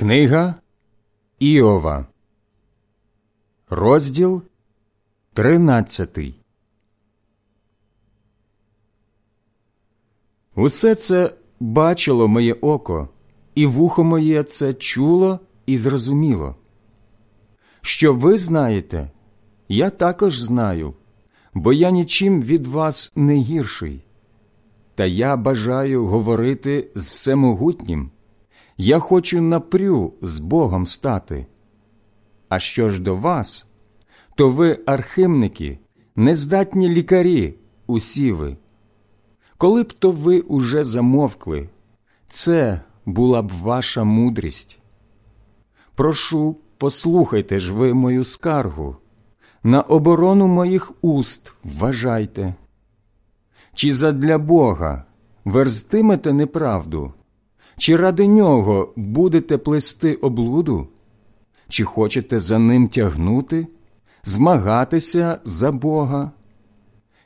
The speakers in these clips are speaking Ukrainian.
Книга Іова, розділ тринадцятий. Усе це бачило моє око, і вухо моє це чуло і зрозуміло. Що ви знаєте, я також знаю, бо я нічим від вас не гірший. Та я бажаю говорити з всемогутнім. Я хочу напрю з Богом стати. А що ж до вас, то ви, архимники, нездатні лікарі, усі ви. Коли б то ви уже замовкли, це була б ваша мудрість. Прошу, послухайте ж ви мою скаргу, на оборону моїх уст вважайте. Чи задля Бога верзтимете неправду? Чи ради нього будете плести облуду? Чи хочете за ним тягнути, змагатися за Бога?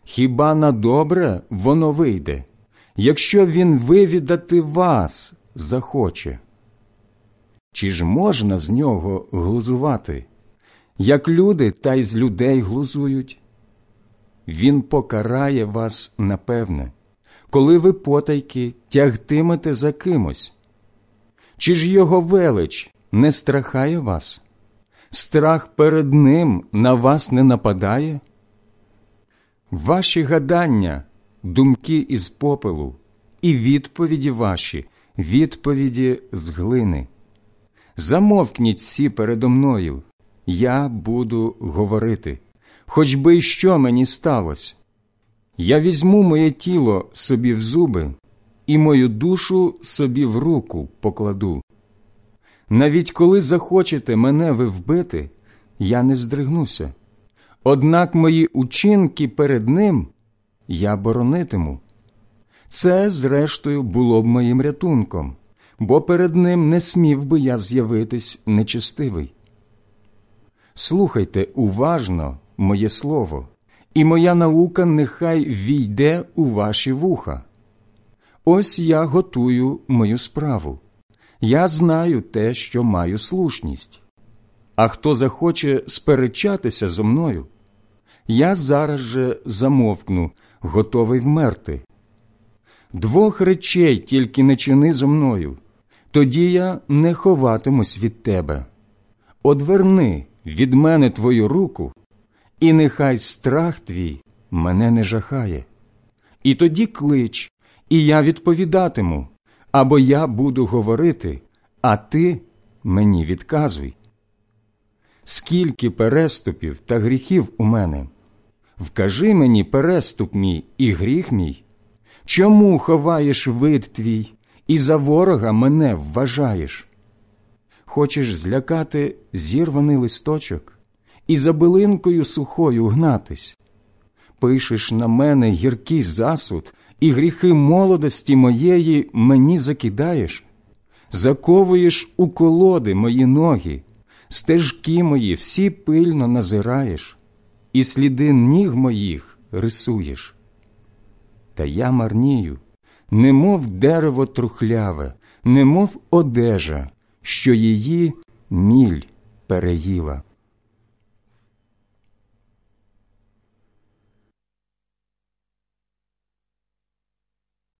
Хіба на добре воно вийде, якщо він вивідати вас захоче? Чи ж можна з нього глузувати, як люди та й з людей глузують? Він покарає вас напевне коли ви потайки тягтимете за кимось? Чи ж його велич не страхає вас? Страх перед ним на вас не нападає? Ваші гадання, думки із попелу, і відповіді ваші, відповіді з глини. Замовкніть всі передо мною, я буду говорити, хоч би й що мені сталося. Я візьму моє тіло собі в зуби і мою душу собі в руку покладу. Навіть коли захочете мене ви вбити, я не здригнуся. Однак мої учинки перед ним я боронитиму. Це, зрештою, було б моїм рятунком, бо перед ним не смів би я з'явитись нечестивий. Слухайте уважно моє слово і моя наука нехай війде у ваші вуха. Ось я готую мою справу. Я знаю те, що маю слушність. А хто захоче сперечатися зо мною, я зараз же замовкну, готовий вмерти. Двох речей тільки не чини зо мною, тоді я не ховатимусь від тебе. Одверни від мене твою руку, і нехай страх твій мене не жахає. І тоді клич, і я відповідатиму, або я буду говорити, а ти мені відказуй. Скільки переступів та гріхів у мене? Вкажи мені переступ мій і гріх мій. Чому ховаєш вид твій і за ворога мене вважаєш? Хочеш злякати зірваний листочок? І за билинкою сухою гнатись. Пишеш на мене гіркий засуд, і гріхи молодості моєї мені закидаєш, заковуєш у колоди мої ноги, стежки мої всі пильно назираєш, і сліди ніг моїх рисуєш. Та я марнію, немов дерево трухляве, немов одежа, що її міль переїла.